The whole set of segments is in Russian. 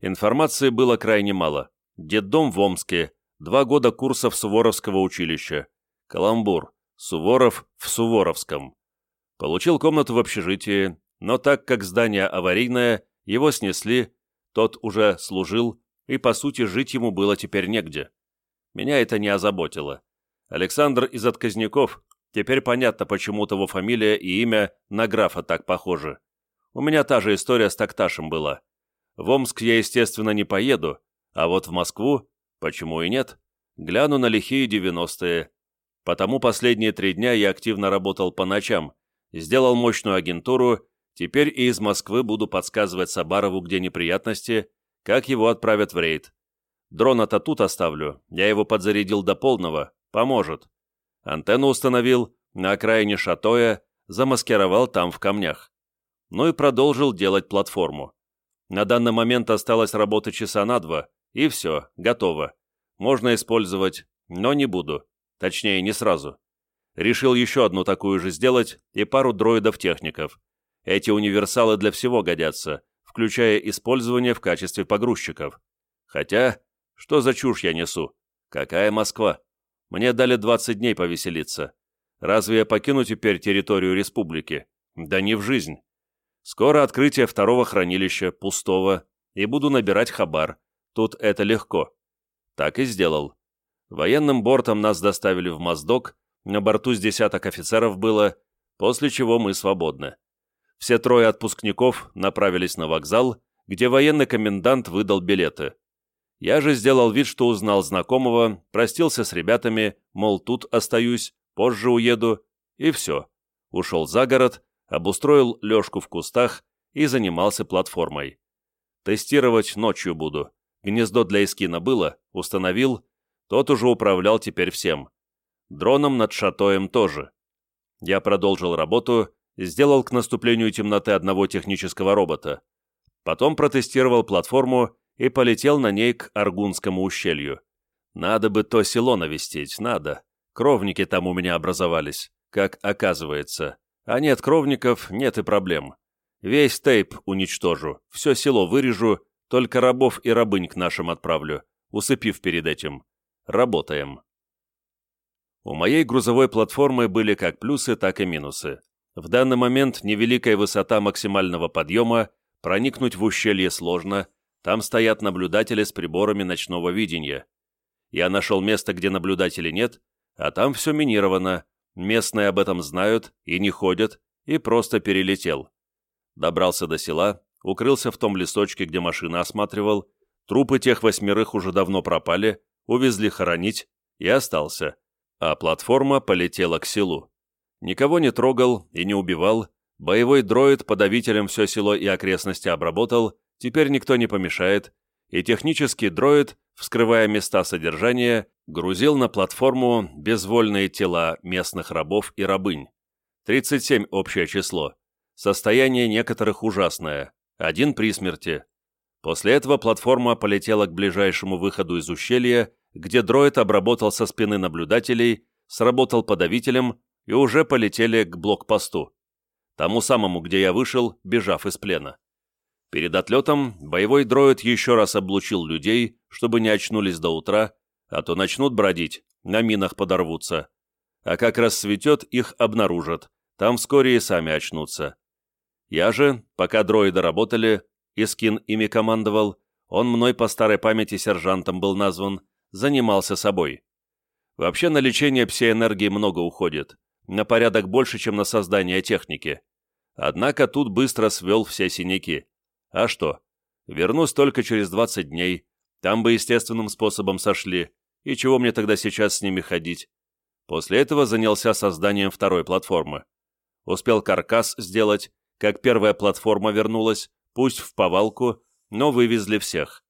Информации было крайне мало. Детдом в Омске, два года курсов Суворовского училища. Каламбур. Суворов в Суворовском. Получил комнату в общежитии, но так как здание аварийное, его снесли, тот уже служил, и, по сути, жить ему было теперь негде. Меня это не озаботило. Александр из отказников, теперь понятно, почему того фамилия и имя на графа так похожи. У меня та же история с Такташем была. В Омск я, естественно, не поеду, а вот в Москву, почему и нет, гляну на лихие девяностые. Потому последние три дня я активно работал по ночам, сделал мощную агентуру, теперь и из Москвы буду подсказывать Сабарову, где неприятности, как его отправят в рейд. Дрона-то тут оставлю, я его подзарядил до полного, поможет. Антенну установил на окраине Шатоя, замаскировал там в камнях. Ну и продолжил делать платформу. На данный момент осталось работы часа на два, и все, готово. Можно использовать, но не буду. Точнее, не сразу. Решил еще одну такую же сделать и пару дроидов-техников. Эти универсалы для всего годятся, включая использование в качестве погрузчиков. Хотя, что за чушь я несу? Какая Москва? Мне дали 20 дней повеселиться. Разве я покину теперь территорию республики? Да не в жизнь. Скоро открытие второго хранилища, пустого, и буду набирать хабар. Тут это легко. Так и сделал. Военным бортом нас доставили в Моздок, на борту с десяток офицеров было, после чего мы свободны все трое отпускников направились на вокзал, где военный комендант выдал билеты. Я же сделал вид, что узнал знакомого, простился с ребятами, мол, тут остаюсь, позже уеду, и все. Ушел за город, обустроил лёжку в кустах и занимался платформой. Тестировать ночью буду. Гнездо для эскина было, установил, тот уже управлял теперь всем. Дроном над шатоем тоже. Я продолжил работу, сделал к наступлению темноты одного технического робота. Потом протестировал платформу и полетел на ней к Аргунскому ущелью. Надо бы то село навестить, надо. Кровники там у меня образовались, как оказывается. А нет кровников, нет и проблем. Весь тейп уничтожу, все село вырежу, только рабов и рабынь к нашим отправлю, усыпив перед этим. Работаем. У моей грузовой платформы были как плюсы, так и минусы. В данный момент невеликая высота максимального подъема, проникнуть в ущелье сложно, там стоят наблюдатели с приборами ночного видения. Я нашел место, где наблюдателей нет, а там все минировано, местные об этом знают и не ходят, и просто перелетел. Добрался до села, укрылся в том лесочке, где машина осматривал, трупы тех восьмерых уже давно пропали, увезли хоронить, и остался, а платформа полетела к селу. Никого не трогал и не убивал, боевой дроид подавителем все село и окрестности обработал, теперь никто не помешает, и технический дроид, вскрывая места содержания, грузил на платформу безвольные тела местных рабов и рабынь. 37 общее число. Состояние некоторых ужасное. Один при смерти. После этого платформа полетела к ближайшему выходу из ущелья, где дроид обработал со спины наблюдателей, сработал подавителем и уже полетели к блокпосту, тому самому, где я вышел, бежав из плена. Перед отлетом боевой дроид еще раз облучил людей, чтобы не очнулись до утра, а то начнут бродить, на минах подорвутся. А как рассветет, их обнаружат, там вскоре и сами очнутся. Я же, пока дроиды работали, Искин ими командовал, он мной по старой памяти сержантом был назван, занимался собой. Вообще на лечение псиэнергии много уходит, на порядок больше, чем на создание техники. Однако тут быстро свел все синяки. А что? Вернусь только через 20 дней. Там бы естественным способом сошли. И чего мне тогда сейчас с ними ходить? После этого занялся созданием второй платформы. Успел каркас сделать, как первая платформа вернулась, пусть в повалку, но вывезли всех.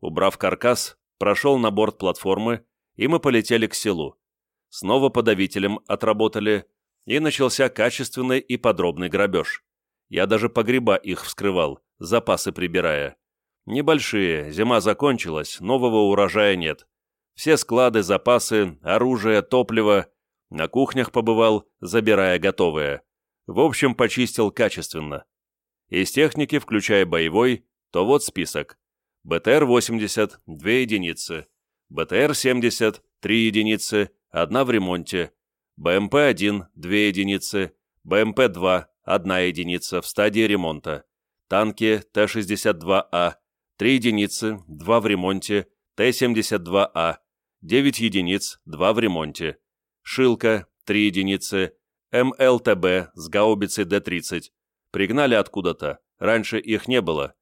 Убрав каркас, прошел на борт платформы, и мы полетели к селу снова подавителем отработали, и начался качественный и подробный грабеж. Я даже погреба их вскрывал, запасы прибирая. Небольшие, зима закончилась, нового урожая нет. Все склады, запасы, оружие, топливо. На кухнях побывал, забирая готовое. В общем, почистил качественно. Из техники, включая боевой, то вот список. БТР-80 – 2 единицы, БТР-70 – 3 единицы, одна в ремонте, БМП-1 – 2 единицы, БМП-2 – 1 единица в стадии ремонта, танки Т-62А – 3 единицы, 2 в ремонте, Т-72А – 9 единиц, 2 в ремонте, Шилка – 3 единицы, МЛТБ с гаубицей Д-30. Пригнали откуда-то, раньше их не было.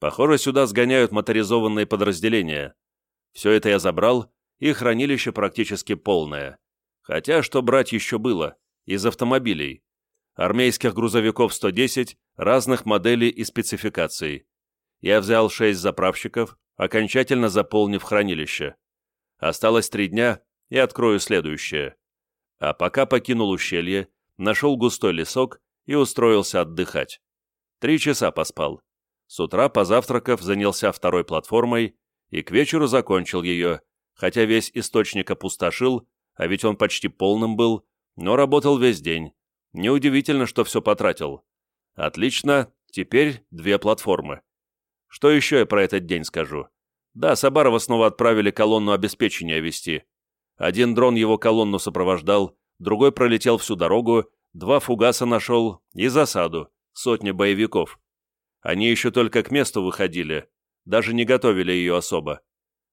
Похоже, сюда сгоняют моторизованные подразделения. Все это я забрал, и хранилище практически полное. Хотя, что брать еще было? Из автомобилей. Армейских грузовиков 110, разных моделей и спецификаций. Я взял 6 заправщиков, окончательно заполнив хранилище. Осталось три дня, и открою следующее. А пока покинул ущелье, нашел густой лесок и устроился отдыхать. Три часа поспал. С утра, позавтракав, занялся второй платформой и к вечеру закончил ее, хотя весь источник опустошил, а ведь он почти полным был, но работал весь день. Неудивительно, что все потратил. Отлично, теперь две платформы. Что еще я про этот день скажу? Да, Сабарова снова отправили колонну обеспечения вести. Один дрон его колонну сопровождал, другой пролетел всю дорогу, два фугаса нашел и засаду, сотня боевиков. Они еще только к месту выходили, даже не готовили ее особо.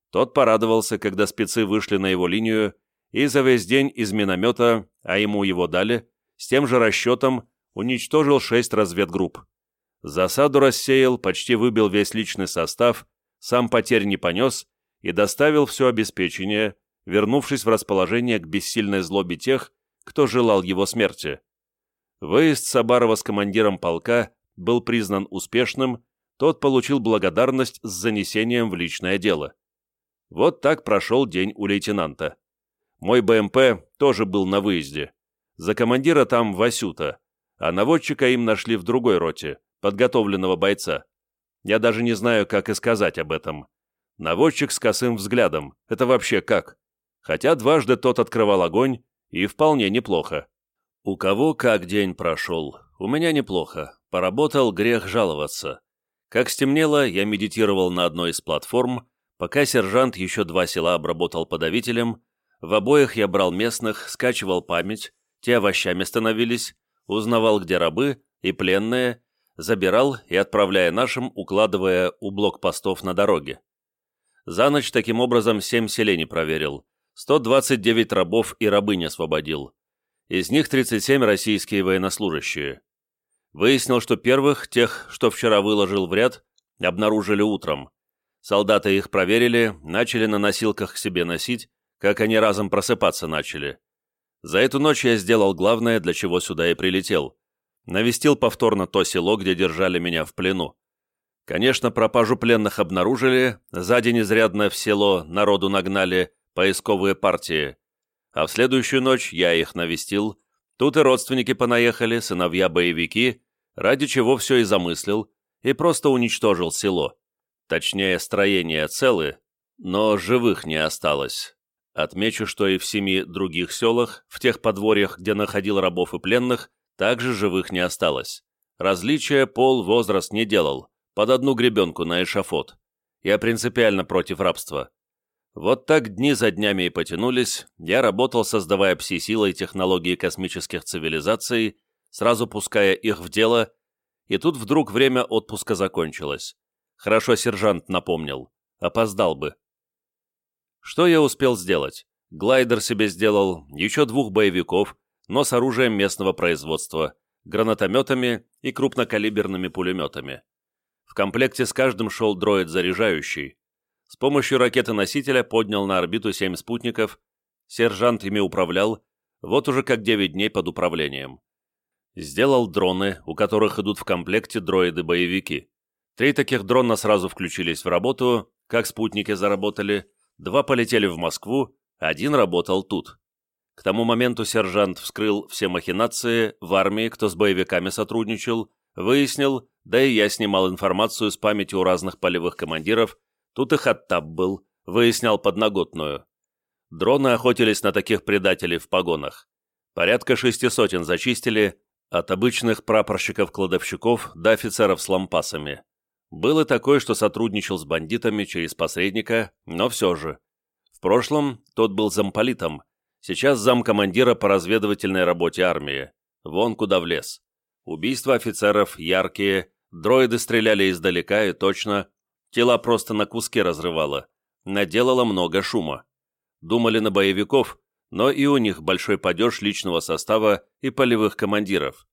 Тот порадовался, когда спецы вышли на его линию, и за весь день из миномета, а ему его дали, с тем же расчетом уничтожил шесть разведгрупп. Засаду рассеял, почти выбил весь личный состав, сам потерь не понес и доставил все обеспечение, вернувшись в расположение к бессильной злобе тех, кто желал его смерти. Выезд Сабарова с командиром полка был признан успешным, тот получил благодарность с занесением в личное дело. Вот так прошел день у лейтенанта. Мой БМП тоже был на выезде. За командира там Васюта, а наводчика им нашли в другой роте, подготовленного бойца. Я даже не знаю, как и сказать об этом. Наводчик с косым взглядом. Это вообще как? Хотя дважды тот открывал огонь, и вполне неплохо. У кого как день прошел. У меня неплохо. Поработал, грех жаловаться. Как стемнело, я медитировал на одной из платформ, пока сержант еще два села обработал подавителем, в обоих я брал местных, скачивал память, те овощами становились, узнавал, где рабы и пленные, забирал и, отправляя нашим, укладывая у блокпостов на дороге. За ночь таким образом семь селений проверил, 129 рабов и рабынь освободил. Из них 37 российские военнослужащие. Выяснил, что первых, тех, что вчера выложил в ряд, обнаружили утром. Солдаты их проверили, начали на носилках к себе носить, как они разом просыпаться начали. За эту ночь я сделал главное, для чего сюда и прилетел. Навестил повторно то село, где держали меня в плену. Конечно, пропажу пленных обнаружили, за день изрядно в село народу нагнали поисковые партии. А в следующую ночь я их навестил, тут и родственники понаехали, сыновья-боевики, ради чего все и замыслил, и просто уничтожил село. Точнее, строения целы, но живых не осталось. Отмечу, что и в семи других селах, в тех подворьях, где находил рабов и пленных, также живых не осталось. Различия пол, возраст не делал, под одну гребенку на эшафот. Я принципиально против рабства. Вот так дни за днями и потянулись, я работал, создавая пси-силой технологии космических цивилизаций, сразу пуская их в дело, и тут вдруг время отпуска закончилось. Хорошо сержант напомнил. Опоздал бы. Что я успел сделать? Глайдер себе сделал, еще двух боевиков, но с оружием местного производства, гранатометами и крупнокалиберными пулеметами. В комплекте с каждым шел дроид заряжающий. С помощью ракеты-носителя поднял на орбиту семь спутников, сержант ими управлял, вот уже как 9 дней под управлением. Сделал дроны, у которых идут в комплекте дроиды-боевики. Три таких дрона сразу включились в работу, как спутники заработали, два полетели в Москву, один работал тут. К тому моменту сержант вскрыл все махинации в армии, кто с боевиками сотрудничал, выяснил, да и я снимал информацию с памяти у разных полевых командиров, тут и Хаттаб был, выяснял подноготную. Дроны охотились на таких предателей в погонах. Порядка шести сотен зачистили, от обычных прапорщиков-кладовщиков до офицеров с лампасами. Был и такой, что сотрудничал с бандитами через посредника, но все же. В прошлом тот был замполитом, сейчас замкомандира по разведывательной работе армии. Вон куда влез. Убийства офицеров яркие, дроиды стреляли издалека и точно, тела просто на куски разрывало, наделало много шума. Думали на боевиков, но и у них большой падеж личного состава и полевых командиров.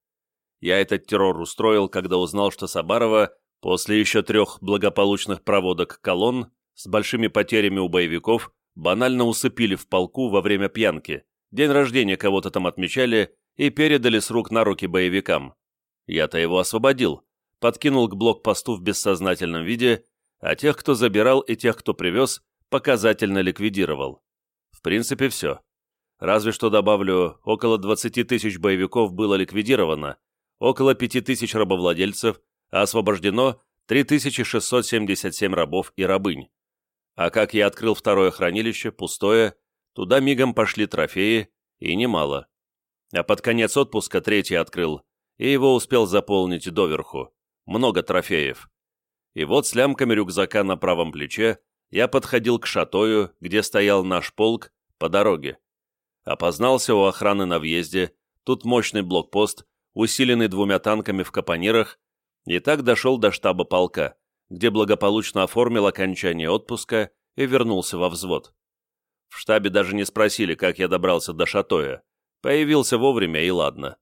Я этот террор устроил, когда узнал, что Сабарова после еще трех благополучных проводок колонн с большими потерями у боевиков банально усыпили в полку во время пьянки, день рождения кого-то там отмечали и передали с рук на руки боевикам. Я-то его освободил, подкинул к блокпосту в бессознательном виде, а тех, кто забирал и тех, кто привез, показательно ликвидировал. В принципе, все. Разве что добавлю, около 20 тысяч боевиков было ликвидировано, около 5 тысяч рабовладельцев, а освобождено 3677 рабов и рабынь. А как я открыл второе хранилище, пустое, туда мигом пошли трофеи, и немало. А под конец отпуска третий открыл, и его успел заполнить доверху. Много трофеев. И вот с лямками рюкзака на правом плече я подходил к шатою, где стоял наш полк, по дороге. Опознался у охраны на въезде, тут мощный блокпост, усиленный двумя танками в капонирах, и так дошел до штаба полка, где благополучно оформил окончание отпуска и вернулся во взвод. В штабе даже не спросили, как я добрался до Шатоя. Появился вовремя, и ладно.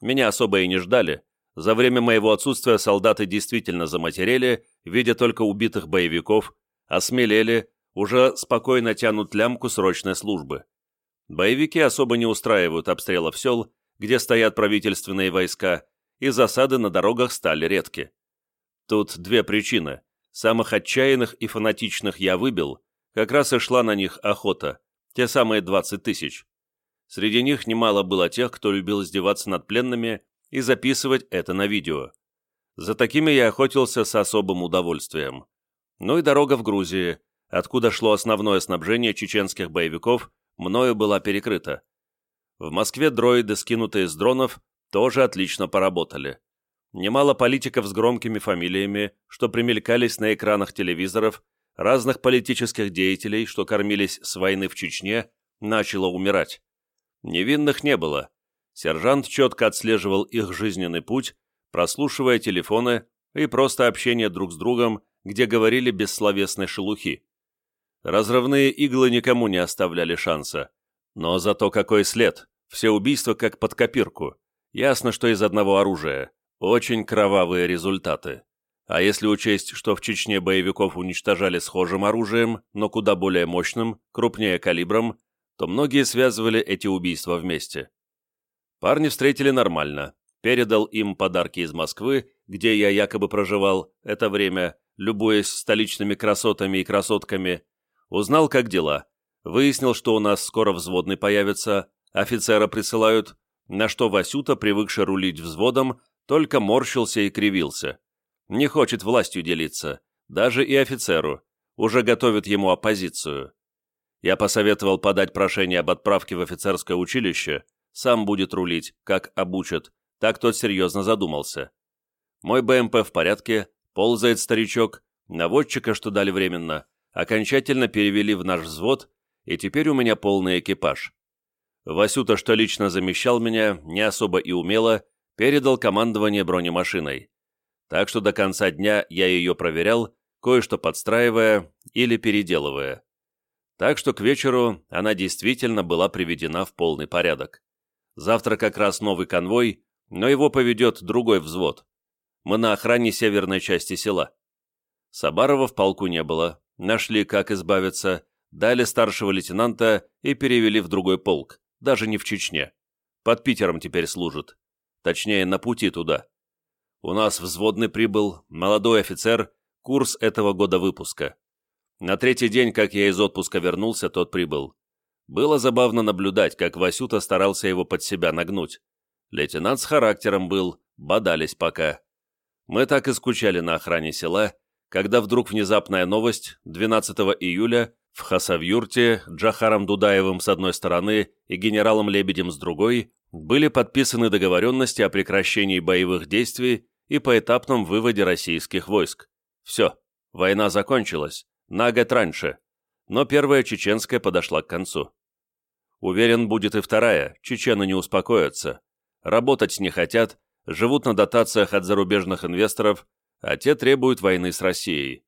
Меня особо и не ждали. За время моего отсутствия солдаты действительно заматерели, видя только убитых боевиков, осмелели, уже спокойно тянут лямку срочной службы. Боевики особо не устраивают обстрелов сел, где стоят правительственные войска, и засады на дорогах стали редки. Тут две причины. Самых отчаянных и фанатичных я выбил, как раз и шла на них охота, те самые 20 тысяч. Среди них немало было тех, кто любил издеваться над пленными и записывать это на видео. За такими я охотился с особым удовольствием. Ну и дорога в Грузии, откуда шло основное снабжение чеченских боевиков, мною была перекрыта. В Москве дроиды, скинутые с дронов, тоже отлично поработали. Немало политиков с громкими фамилиями, что примелькались на экранах телевизоров, разных политических деятелей, что кормились с войны в Чечне, начало умирать. Невинных не было. Сержант четко отслеживал их жизненный путь, прослушивая телефоны и просто общение друг с другом, где говорили бессловесной шелухи. Разрывные иглы никому не оставляли шанса. Но зато какой след! Все убийства как под копирку. Ясно, что из одного оружия. Очень кровавые результаты. А если учесть, что в Чечне боевиков уничтожали схожим оружием, но куда более мощным, крупнее калибром, то многие связывали эти убийства вместе. Парни встретили нормально. Передал им подарки из Москвы, где я якобы проживал это время, любуясь столичными красотами и красотками, Узнал, как дела. Выяснил, что у нас скоро взводный появится, офицера присылают, на что Васюта, привыкший рулить взводом, только морщился и кривился. Не хочет властью делиться, даже и офицеру. Уже готовит ему оппозицию. Я посоветовал подать прошение об отправке в офицерское училище, сам будет рулить, как обучат, так тот серьезно задумался. Мой БМП в порядке, ползает старичок, наводчика, что дали временно, окончательно перевели в наш взвод, и теперь у меня полный экипаж. Васюта, что лично замещал меня, не особо и умело, передал командование бронемашиной. Так что до конца дня я ее проверял, кое-что подстраивая или переделывая. Так что к вечеру она действительно была приведена в полный порядок. Завтра как раз новый конвой, но его поведет другой взвод. Мы на охране северной части села. Сабарова в полку не было, Нашли, как избавиться, дали старшего лейтенанта и перевели в другой полк, даже не в Чечне. Под Питером теперь служит. Точнее, на пути туда. У нас взводный прибыл, молодой офицер, курс этого года выпуска. На третий день, как я из отпуска вернулся, тот прибыл. Было забавно наблюдать, как Васюта старался его под себя нагнуть. Лейтенант с характером был, бодались пока. Мы так и скучали на охране села, когда вдруг внезапная новость 12 июля в Хасавюрте Джахаром Дудаевым с одной стороны и генералом Лебедем с другой были подписаны договоренности о прекращении боевых действий и поэтапном выводе российских войск. Все, война закончилась, на год раньше, но первая чеченская подошла к концу. Уверен, будет и вторая, чечены не успокоятся. Работать не хотят, живут на дотациях от зарубежных инвесторов, а те требуют войны с Россией.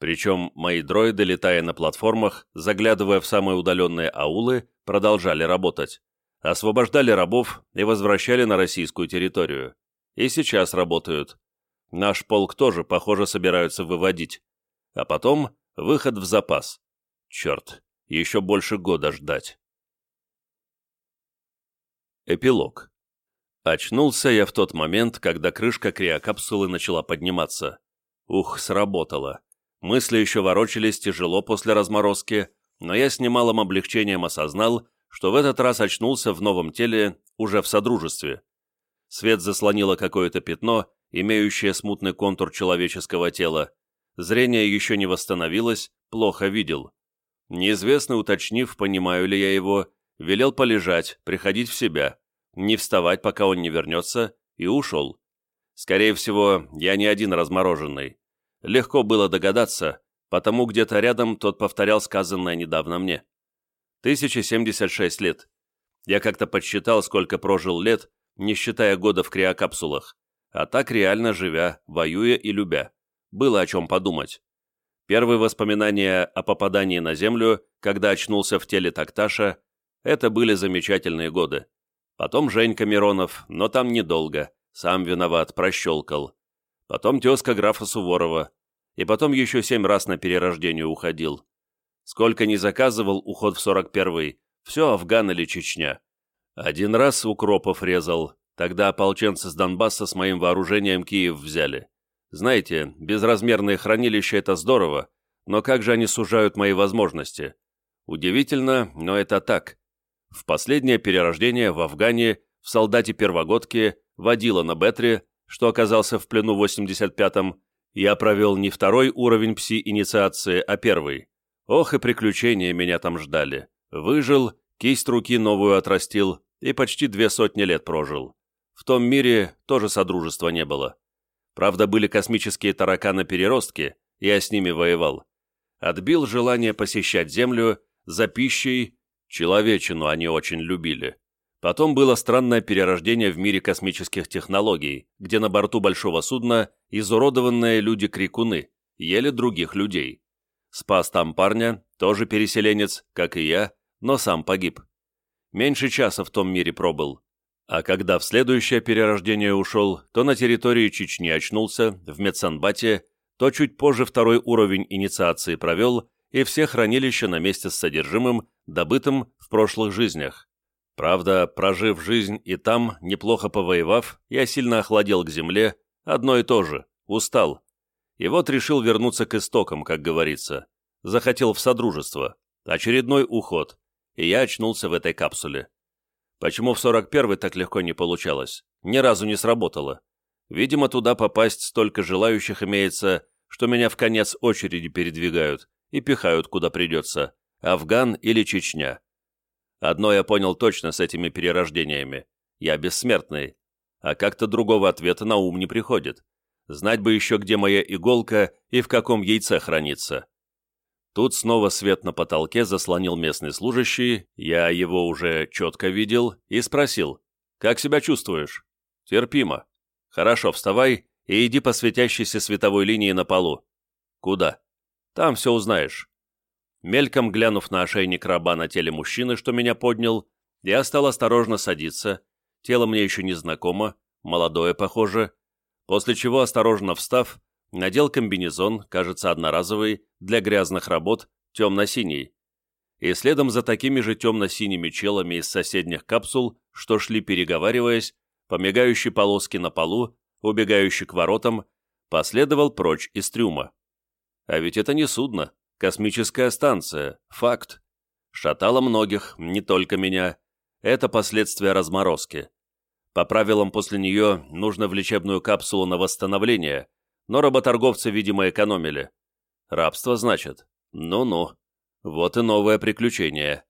Причем мои дроиды, летая на платформах, заглядывая в самые удаленные аулы, продолжали работать. Освобождали рабов и возвращали на российскую территорию. И сейчас работают. Наш полк тоже, похоже, собираются выводить. А потом выход в запас. Черт, еще больше года ждать. Эпилог. Очнулся я в тот момент, когда крышка криокапсулы начала подниматься. Ух, сработало. Мысли еще ворочались тяжело после разморозки, но я с немалым облегчением осознал, что в этот раз очнулся в новом теле уже в содружестве. Свет заслонило какое-то пятно, имеющее смутный контур человеческого тела. Зрение еще не восстановилось, плохо видел. Неизвестный, уточнив, понимаю ли я его, велел полежать, приходить в себя не вставать, пока он не вернется, и ушел. Скорее всего, я не один размороженный. Легко было догадаться, потому где-то рядом тот повторял сказанное недавно мне. 1076 лет. Я как-то подсчитал, сколько прожил лет, не считая года в криокапсулах, а так реально живя, воюя и любя. Было о чем подумать. Первые воспоминания о попадании на Землю, когда очнулся в теле Такташа, это были замечательные годы. Потом Женька Миронов, но там недолго, сам виноват, прощелкал. Потом тезка графа Суворова. И потом еще семь раз на перерождение уходил. Сколько не заказывал уход в 41-й, все Афган или Чечня. Один раз укропов резал, тогда ополченцы с Донбасса с моим вооружением Киев взяли. Знаете, безразмерные хранилища — это здорово, но как же они сужают мои возможности? Удивительно, но это так. В последнее перерождение в Афгане в солдате-первогодке водила на Бетре, что оказался в плену в 85-м, я провел не второй уровень пси-инициации, а первый. Ох и приключения меня там ждали. Выжил, кисть руки новую отрастил и почти две сотни лет прожил. В том мире тоже содружества не было. Правда, были космические тараканы-переростки, я с ними воевал. Отбил желание посещать Землю за пищей Человечину они очень любили. Потом было странное перерождение в мире космических технологий, где на борту большого судна изуродованные люди-крикуны ели других людей. Спас там парня, тоже переселенец, как и я, но сам погиб. Меньше часа в том мире пробыл. А когда в следующее перерождение ушел, то на территории Чечни очнулся, в Медсанбате, то чуть позже второй уровень инициации провел и все хранилища на месте с содержимым, добытым в прошлых жизнях. Правда, прожив жизнь и там, неплохо повоевав, я сильно охладел к земле, одно и то же, устал. И вот решил вернуться к истокам, как говорится. Захотел в содружество. Очередной уход. И я очнулся в этой капсуле. Почему в 41-й так легко не получалось? Ни разу не сработало. Видимо, туда попасть столько желающих имеется, что меня в конец очереди передвигают, и пихают куда придется, Афган или Чечня. Одно я понял точно с этими перерождениями. Я бессмертный. А как-то другого ответа на ум не приходит. Знать бы еще, где моя иголка и в каком яйце хранится. Тут снова свет на потолке заслонил местный служащий, я его уже четко видел, и спросил, «Как себя чувствуешь?» «Терпимо. Хорошо, вставай и иди по светящейся световой линии на полу». «Куда?» Там все узнаешь». Мельком глянув на ошейник раба на теле мужчины, что меня поднял, я стал осторожно садиться, тело мне еще не знакомо, молодое похоже, после чего, осторожно встав, надел комбинезон, кажется, одноразовый, для грязных работ, темно-синий. И следом за такими же темно-синими челами из соседних капсул, что шли переговариваясь, по полоске на полу, убегающей к воротам, последовал прочь из трюма. А ведь это не судно, космическая станция, факт. Шатало многих, не только меня. Это последствия разморозки. По правилам после нее нужно в лечебную капсулу на восстановление, но работорговцы, видимо, экономили. Рабство, значит? Ну-ну. Вот и новое приключение.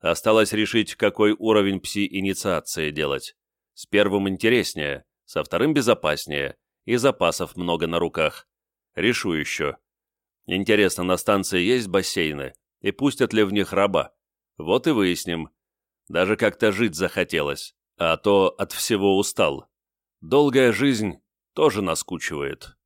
Осталось решить, какой уровень пси-инициации делать. С первым интереснее, со вторым безопаснее, и запасов много на руках. Решу еще. Интересно, на станции есть бассейны? И пустят ли в них раба? Вот и выясним. Даже как-то жить захотелось, а то от всего устал. Долгая жизнь тоже наскучивает.